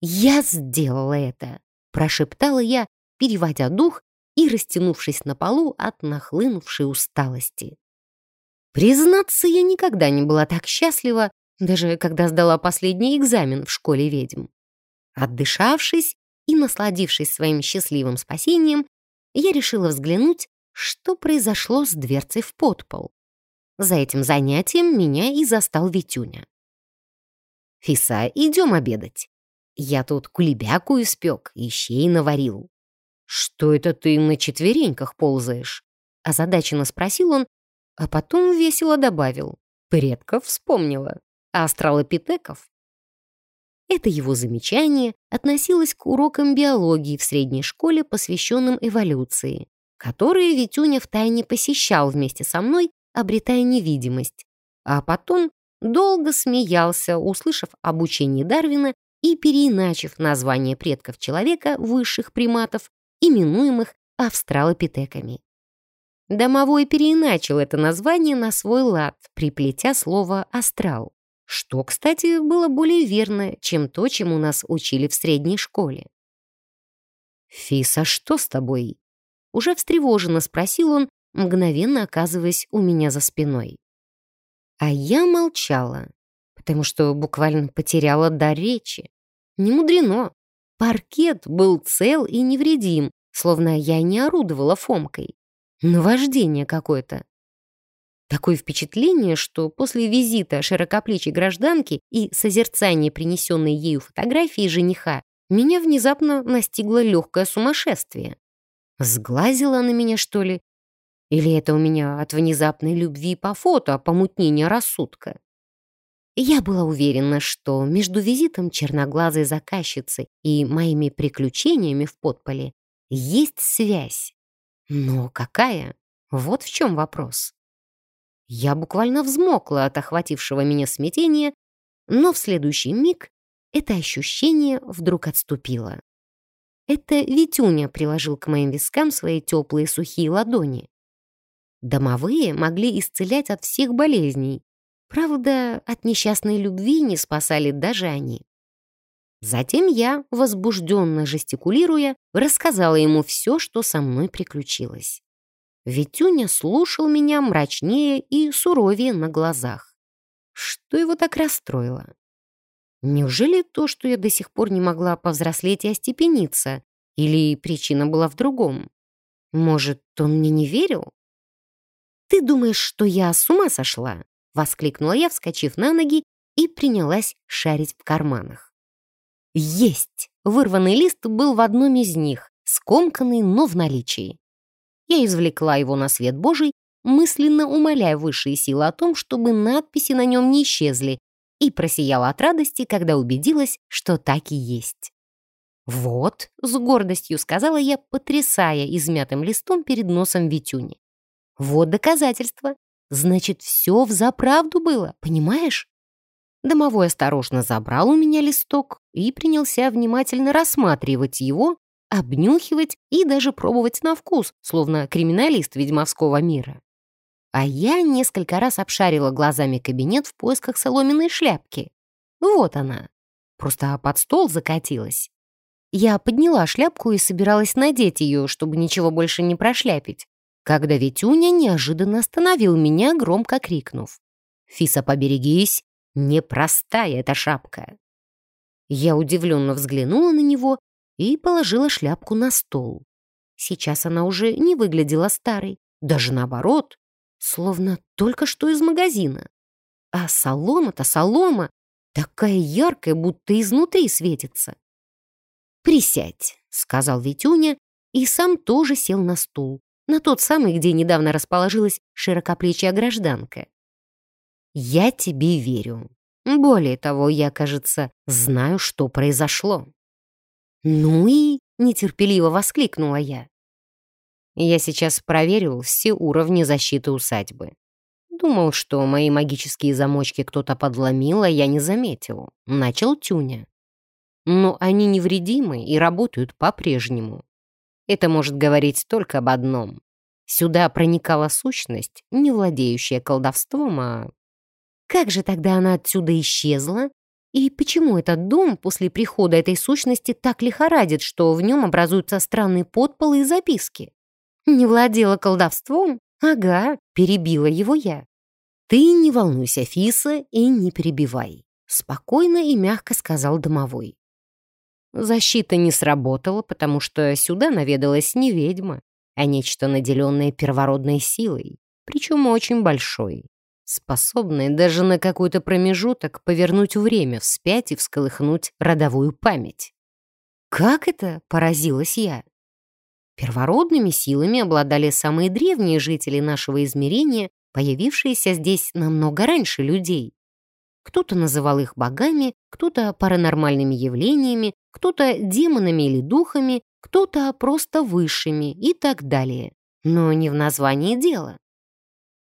«Я сделала это!» — прошептала я, переводя дух и растянувшись на полу от нахлынувшей усталости. Признаться, я никогда не была так счастлива, даже когда сдала последний экзамен в школе ведьм. Отдышавшись и насладившись своим счастливым спасением, я решила взглянуть, что произошло с дверцей в подпол. За этим занятием меня и застал Витюня. «Фиса, идем обедать. Я тут кулебяку испек и щей наварил». «Что это ты на четвереньках ползаешь?» Озадаченно спросил он, а потом весело добавил. «Предков вспомнила. Астралопитеков». Это его замечание относилось к урокам биологии в средней школе, посвященным эволюции, которые Витюня втайне посещал вместе со мной обретая невидимость, а потом долго смеялся, услышав об учении Дарвина и переиначив название предков человека высших приматов, именуемых австралопитеками. Домовой переиначил это название на свой лад, приплетя слово «астрал», что, кстати, было более верно, чем то, чему нас учили в средней школе. «Фиса, что с тобой?» Уже встревоженно спросил он, мгновенно оказываясь у меня за спиной. А я молчала, потому что буквально потеряла дар речи. Не мудрено. Паркет был цел и невредим, словно я не орудовала фомкой. Наваждение какое-то. Такое впечатление, что после визита широкоплечей гражданки и созерцания принесенной ею фотографии жениха меня внезапно настигло легкое сумасшествие. Сглазила она меня, что ли, или это у меня от внезапной любви по фото, помутнения рассудка? Я была уверена, что между визитом черноглазой заказчицы и моими приключениями в подполе есть связь. Но какая? Вот в чем вопрос. Я буквально взмокла от охватившего меня смятения, но в следующий миг это ощущение вдруг отступило. Это Витюня приложил к моим вискам свои теплые сухие ладони. Домовые могли исцелять от всех болезней. Правда, от несчастной любви не спасали даже они. Затем я, возбужденно жестикулируя, рассказала ему все, что со мной приключилось. Витюня слушал меня мрачнее и суровее на глазах. Что его так расстроило? Неужели то, что я до сих пор не могла повзрослеть и остепениться? Или причина была в другом? Может, он мне не верил? «Ты думаешь, что я с ума сошла?» — воскликнула я, вскочив на ноги и принялась шарить в карманах. «Есть!» — вырванный лист был в одном из них, скомканный, но в наличии. Я извлекла его на свет Божий, мысленно умоляя высшие силы о том, чтобы надписи на нем не исчезли, и просияла от радости, когда убедилась, что так и есть. «Вот», — с гордостью сказала я, потрясая измятым листом перед носом Витюни. Вот доказательство. Значит, все взаправду было, понимаешь? Домовой осторожно забрал у меня листок и принялся внимательно рассматривать его, обнюхивать и даже пробовать на вкус, словно криминалист ведьмовского мира. А я несколько раз обшарила глазами кабинет в поисках соломенной шляпки. Вот она. Просто под стол закатилась. Я подняла шляпку и собиралась надеть ее, чтобы ничего больше не прошляпить, когда Витюня неожиданно остановил меня, громко крикнув. «Фиса, поберегись! Непростая эта шапка!» Я удивленно взглянула на него и положила шляпку на стол. Сейчас она уже не выглядела старой, даже наоборот, словно только что из магазина. А солома-то солома, такая яркая, будто изнутри светится. «Присядь», — сказал Витюня, и сам тоже сел на стул, на тот самый, где недавно расположилась широкоплечья гражданка. «Я тебе верю. Более того, я, кажется, знаю, что произошло». «Ну и...» — нетерпеливо воскликнула я. Я сейчас проверил все уровни защиты усадьбы. Думал, что мои магические замочки кто-то подломил, а я не заметил. Начал Тюня. Но они невредимы и работают по-прежнему. Это может говорить только об одном. Сюда проникала сущность, не владеющая колдовством, а... Как же тогда она отсюда исчезла? И почему этот дом после прихода этой сущности так лихорадит, что в нем образуются странные подполы и записки? Не владела колдовством? Ага, перебила его я. Ты не волнуйся, Фиса, и не перебивай. Спокойно и мягко сказал домовой. Защита не сработала, потому что сюда наведалась не ведьма, а нечто наделенное первородной силой, причем очень большой, способное даже на какой-то промежуток повернуть время вспять и всколыхнуть родовую память. «Как это?» — поразилась я. Первородными силами обладали самые древние жители нашего измерения, появившиеся здесь намного раньше людей. Кто-то называл их богами, кто-то паранормальными явлениями, кто-то демонами или духами, кто-то просто высшими и так далее. Но не в названии дело.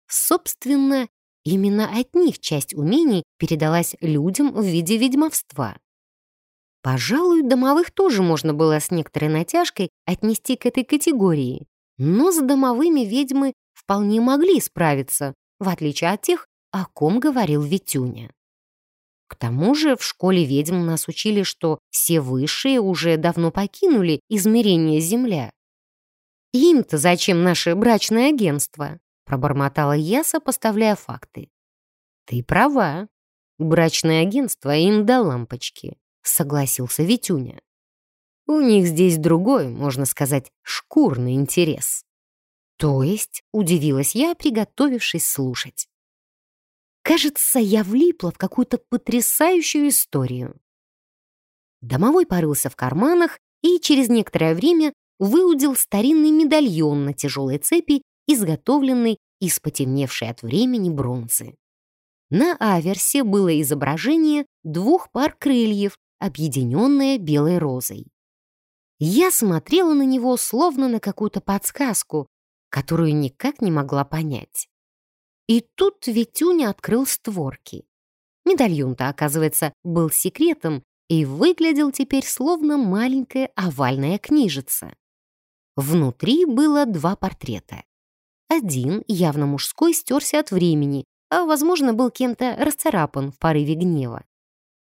Собственно, именно от них часть умений передалась людям в виде ведьмовства. Пожалуй, домовых тоже можно было с некоторой натяжкой отнести к этой категории, но с домовыми ведьмы вполне могли справиться, в отличие от тех, о ком говорил Витюня. К тому же в школе ведьм нас учили, что все высшие уже давно покинули измерение Земля. «Им-то зачем наше брачное агентство?» Пробормотала я, сопоставляя факты. «Ты права. Брачное агентство им до лампочки согласился Витюня. У них здесь другой, можно сказать, шкурный интерес. То есть, удивилась я, приготовившись слушать. Кажется, я влипла в какую-то потрясающую историю. Домовой порылся в карманах и через некоторое время выудил старинный медальон на тяжелой цепи, изготовленный из потемневшей от времени бронзы. На аверсе было изображение двух пар крыльев, объединенная белой розой. Я смотрела на него словно на какую-то подсказку, которую никак не могла понять. И тут Витюня открыл створки. Медальон-то, оказывается, был секретом и выглядел теперь словно маленькая овальная книжица. Внутри было два портрета. Один, явно мужской, стерся от времени, а, возможно, был кем-то расцарапан в порыве гнева.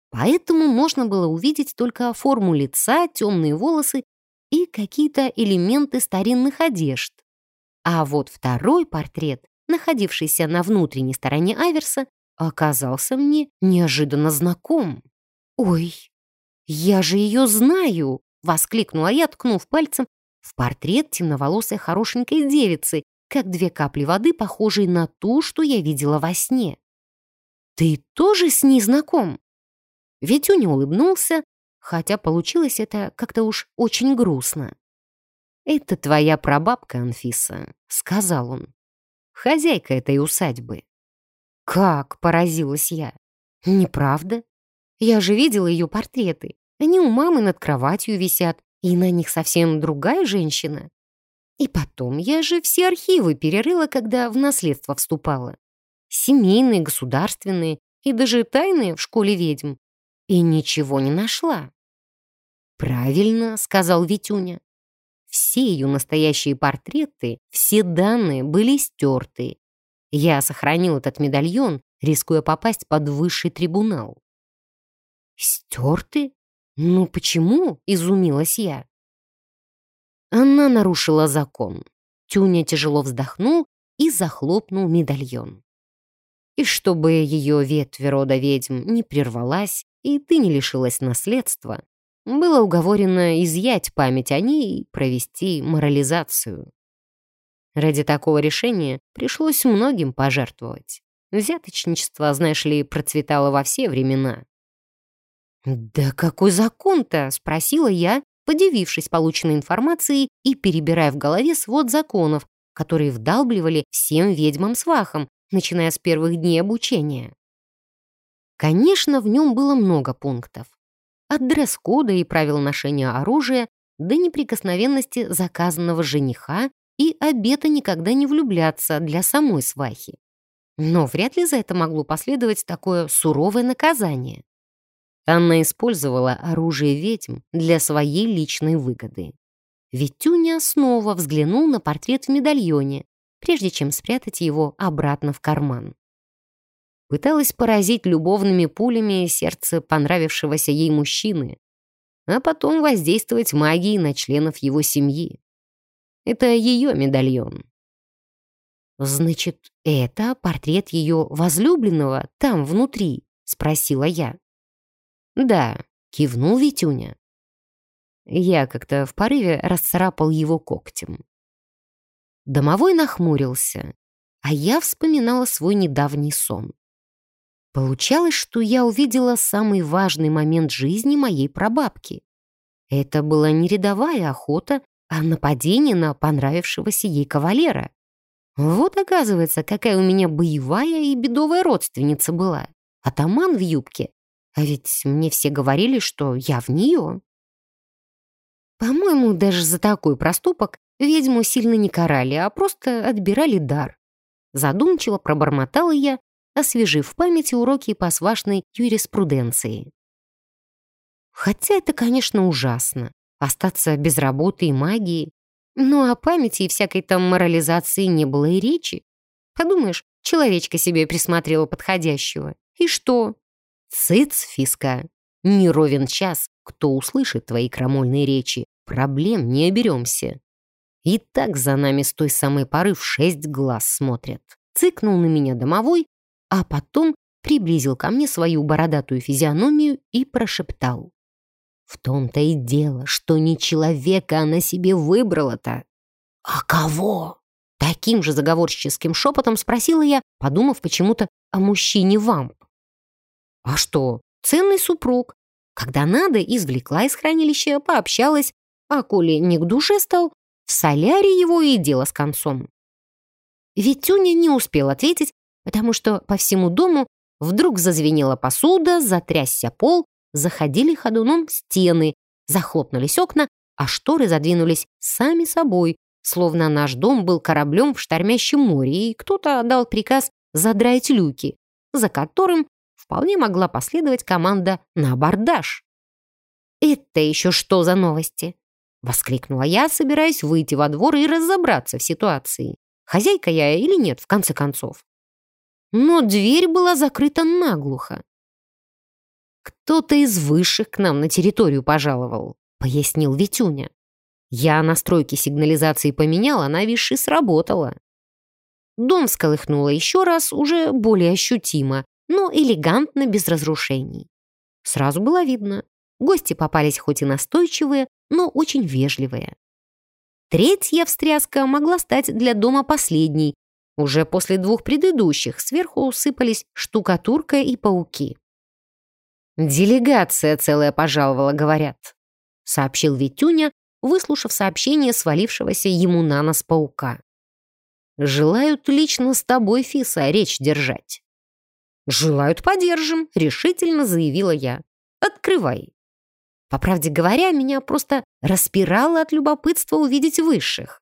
Поэтому можно было увидеть только форму лица, темные волосы и какие-то элементы старинных одежд. А вот второй портрет, находившийся на внутренней стороне Аверса, оказался мне неожиданно знаком. «Ой, я же ее знаю!» — воскликнула я, ткнув пальцем в портрет темноволосой хорошенькой девицы, как две капли воды, похожей на ту, что я видела во сне. «Ты тоже с ней знаком?» Витюня улыбнулся, хотя получилось это как-то уж очень грустно. «Это твоя прабабка, Анфиса», — сказал он. «Хозяйка этой усадьбы». «Как?» — поразилась я. «Неправда. Я же видела ее портреты. Они у мамы над кроватью висят, и на них совсем другая женщина. И потом, я же все архивы перерыла, когда в наследство вступала. семейные, государственные и даже тайные в школе ведьм. И ничего не нашла. «Правильно», — сказал Витюня. Все ее настоящие портреты, все данные были стерты. Я сохранил этот медальон, рискуя попасть под высший трибунал. «Стерты? Ну почему?» — изумилась я. Она нарушила закон. Тюня тяжело вздохнул и захлопнул медальон. И чтобы ее ветвь рода ведьм не прервалась, и ты не лишилась наследства, было уговорено изъять память о ней и провести морализацию. Ради такого решения пришлось многим пожертвовать. Взяточничество, знаешь ли, процветало во все времена. «Да какой закон-то?» — спросила я, подивившись полученной информацией и перебирая в голове свод законов, которые вдалбливали всем ведьмам-свахам, начиная с первых дней обучения. Конечно, в нем было много пунктов. От дресс-кода и правил ношения оружия до неприкосновенности заказанного жениха и обета никогда не влюбляться для самой свахи. Но вряд ли за это могло последовать такое суровое наказание. Анна использовала оружие ведьм для своей личной выгоды. Ведь Тюня снова взглянул на портрет в медальоне, прежде чем спрятать его обратно в карман. Пыталась поразить любовными пулями сердце понравившегося ей мужчины, а потом воздействовать магией на членов его семьи. Это ее медальон. «Значит, это портрет ее возлюбленного там, внутри?» — спросила я. «Да», — кивнул Витюня. Я как-то в порыве расцарапал его когтем. Домовой нахмурился, а я вспоминала свой недавний сон. Получалось, что я увидела самый важный момент жизни моей прабабки. Это была не рядовая охота, а нападение на понравившегося ей кавалера. Вот, оказывается, какая у меня боевая и бедовая родственница была. Атаман в юбке. А ведь мне все говорили, что я в нее. По-моему, даже за такой проступок ведьму сильно не карали, а просто отбирали дар. Задумчиво пробормотала я, освежив в памяти уроки по свашной юриспруденции. Хотя это, конечно, ужасно. Остаться без работы и магии. Но о памяти и всякой там морализации не было и речи. Подумаешь, человечка себе присмотрела подходящего. И что? Цыц, фиска. Не ровен час, кто услышит твои крамольные речи. Проблем не оберемся. И так за нами с той самой поры в шесть глаз смотрят. Цыкнул на меня домовой, а потом приблизил ко мне свою бородатую физиономию и прошептал. «В том-то и дело, что не человека она себе выбрала-то». «А кого?» Таким же заговорческим шепотом спросила я, подумав почему-то о мужчине-вамп. «А что, ценный супруг. Когда надо, извлекла из хранилища, пообщалась, а коли не к душе стал, в соляре его и дело с концом». Витюня не успел ответить, потому что по всему дому вдруг зазвенела посуда, затрясся пол, заходили ходуном стены, захлопнулись окна, а шторы задвинулись сами собой, словно наш дом был кораблем в штормящем море, и кто-то отдал приказ задрать люки, за которым вполне могла последовать команда на абордаж. «Это еще что за новости?» — воскликнула я, собираясь выйти во двор и разобраться в ситуации. Хозяйка я или нет, в конце концов но дверь была закрыта наглухо. «Кто-то из высших к нам на территорию пожаловал», — пояснил Витюня. «Я настройки сигнализации поменяла, на висши сработала». Дом всколыхнуло еще раз, уже более ощутимо, но элегантно, без разрушений. Сразу было видно, гости попались хоть и настойчивые, но очень вежливые. Третья встряска могла стать для дома последней, уже после двух предыдущих сверху усыпались штукатурка и пауки. «Делегация целая пожаловала, говорят», — сообщил Витюня, выслушав сообщение свалившегося ему на нос паука. «Желают лично с тобой, Фиса, речь держать». «Желают, подержим», — решительно заявила я. «Открывай». По правде говоря, меня просто распирало от любопытства увидеть высших.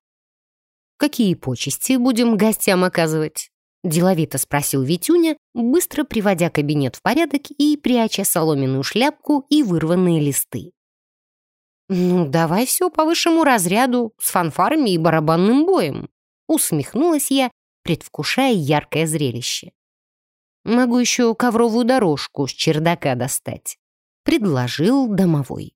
Какие почести будем гостям оказывать? Деловито спросил Витюня, быстро приводя кабинет в порядок и пряча соломенную шляпку и вырванные листы. «Ну, давай все по высшему разряду, с фанфарами и барабанным боем», усмехнулась я, предвкушая яркое зрелище. «Могу еще ковровую дорожку с чердака достать», предложил домовой.